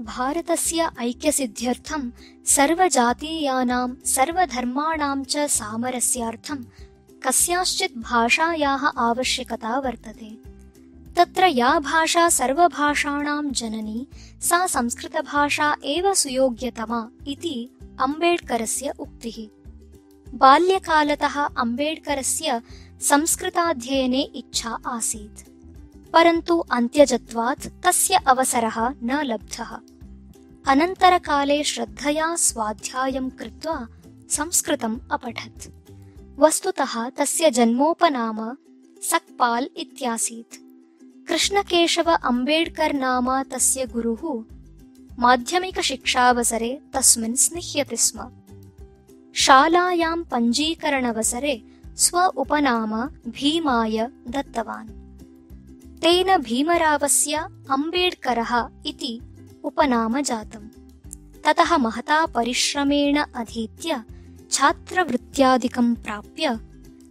भारतस्य ऐक्यसिद्ध्यर्थं सर्वजातीयानां, सर्वधर्माणां च सामरस्यार्थं कस्याश्चित् भाषायाः आवश्यकता वर्तते। तत्र या भाषा सर्वभाषाणां जननी, सा संस्कृतभाषा एव सुयोग्यतमा इति अम्बेड्करस्य उक्तिः। बाल्यकालतः अम्बेड्करस्य संस्कृताध्ययने इच्छा आसीत्। परन्तु अन्त्यजत्वात् तस्य अवसरः न लब्धः। अनन्तरकाले श्रद्धया स्वाध्यायं कृत्वा संस्कृतम् अपठत्। वस्तुतः तस्य जन्मोपनाम सक्पाल् इत्यासीत्। कृष्णकेशव अम्बेड्कर् नाम तस्य गुरुः माध्यमिकशिक्षावसरे तस्मिन् स्निह्यति स्म। शालायां पञ्जीकरणवसरे स्व उपनाम भीमाय दत्तवान् तेन भीमरावस्य अम्बेड्करः इति उपनाम जातम् ततः महता परिश्रमेण अधीत्य छात्रवृत्त्यादिकं प्राप्य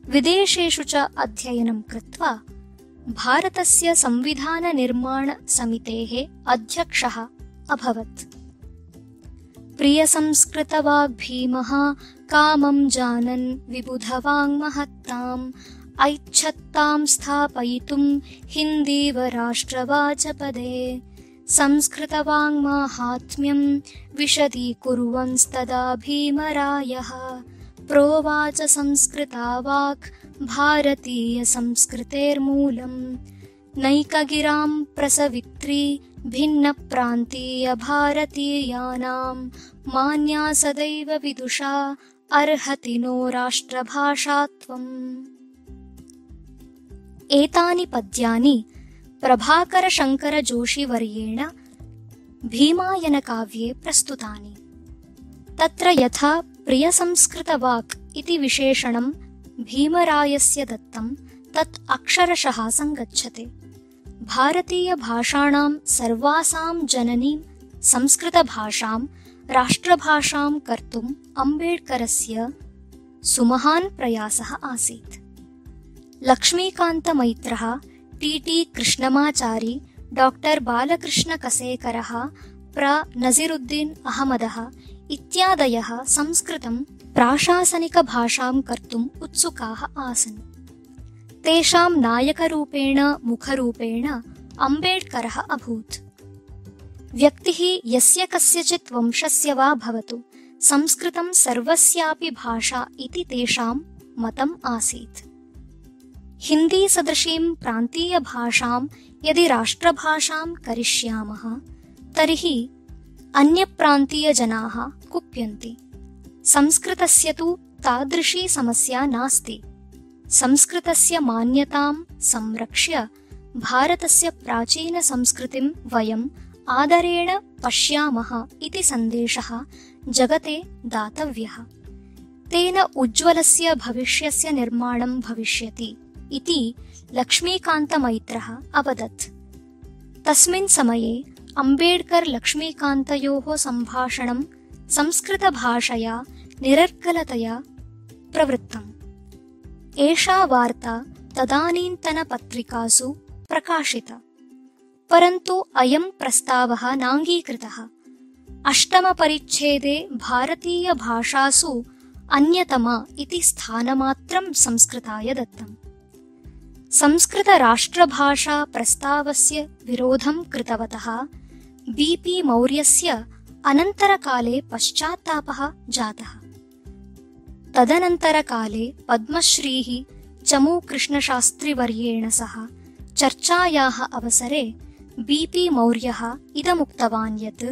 विदेशेषु च अध्ययनं कृत्वा भारतस्य संविधाननिर्माणसमितेः अध्यक्षः अभवत्। प्रियसंस्कृतवाग्भीमः कामं जानन् विबुधवाङ्महत्ताम् ऐच्छत्तां स्थापयितुं हिन्दीव राष्ट्रवाचपदे संस्कृतवाङ्माहात्म्यं विशदीकुर्वंस्तदा भीमरायः प्रोवाच संस्कृता वाक् भारतीयसंस्कृतेर्मूलम्। नैकगिरां प्रसवित्री भिन्नप्रान्तीयभारतीयानां मान्या सदैव विदुषा अर्हति नो राष्ट्रभाषात्वम् एतानि पद्यानि प्रभाकरशङ्करजोषिवर्येण भीमायनकाव्ये प्रस्तुतानि। तत्र यथा प्रियसंस्कृतवाक् इति विशेषणं भीमरायस्य दत्तं तत् अक्षरशः सङ्गच्छते। भारतीयभाषाणां सर्वासां जननीं संस्कृतभाषां राष्ट्रभाषां कर्तुम् अम्बेड्करस्य सुमहान् प्रयासः आसीत् लक्ष्मीकान्तमैत्रः टी टी कृष्णमाचारी डाक्टर् बालकृष्णकसेकरः प्र नज़िरुद्दीन् अहमदः इत्यादयः संस्कृतं प्राशासनिकभाषां कर्तुम् उत्सुकाः आसन्। तेषां नायकरूपेण, मुखरूपेण अम्बेड्करः अभूत्। व्यक्तिः यस्य कस्यचित् वंशस्य वा भवतु, संस्कृतं सर्वस्यापि भाषा इति तेषां मतम् आसीत्। हिन्दीसदृशीं प्रान्तीयभाषां यदि राष्ट्रभाषां करिष्यामः, तर्हि अन्यप्रान्तीयजनाः कुप्यन्ति। संस्कृतस्य तु तादृशी समस्या नास्ति। संस्कृतस्य मान्यतां संरक्ष्य भारतस्य प्राचीनसंस्कृतिं वयम् आदरेण पश्यामः इति सन्देशः जगते दातव्यः। तेन उज्ज्वलस्य भविष्यस्य निर्माणं भविष्यति। इति लक्ष्मीकान्तमैत्रः अवदत्। तस्मिन् समये अम्बेड्कर् लक्ष्मीकान्तयोः सम्भाषणं संस्कृतभाषया निरर्गलतया प्रवृत्तम् एषा वार्ता तदानीन्तनपत्रिकासु प्रकाशिता। परन्तु अयं प्रस्तावः नाङ्गीकृतः। अष्टमपरिच्छेदे भारतीयभाषासु अन्यतमा इति स्थानमात्रं संस्कृताय दत्तम् संस्कृतराष्ट्रभाषा प्रस्तावस्य विरोधं कृतवतः। बी पी मौर्यस्य अनन्तरकाले पश्चात्तापः जातः। तदनन्तरकाले पद्मश्रीः चमूकृष्णशास्त्रिवर्येण सह चर्चायाः अवसरे बी पी मौर्यः इदमुक्तवान् यत्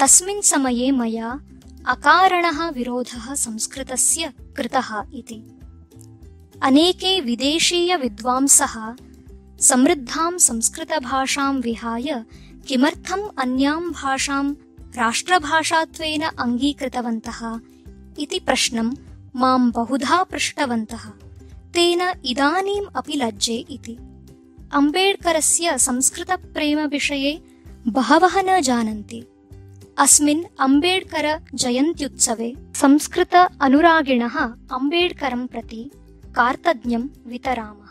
तस्मिन् समये मया अकारणः विरोधः संस्कृतस्य कृतः इति अनेके विदेशीयविद्वांसः समृद्धां संस्कृतभाषां विहाय किमर्थम् अन्यां भाषां राष्ट्रभाषात्वेन अङ्गीकृतवन्तः इति प्रश्नं मां बहुधा पृष्टवन्तः। तेन इदानीम् अपि लज्जे इति। अम्बेड्करस्य संस्कृतप्रेमविषये बहवः न जानन्ति। अस्मिन् अम्बेड्कर जयन्त्युत्सवे संस्कृत अनुरागिणः अम्बेड्करं प्रति కార్తజ్ఞం వితరామ.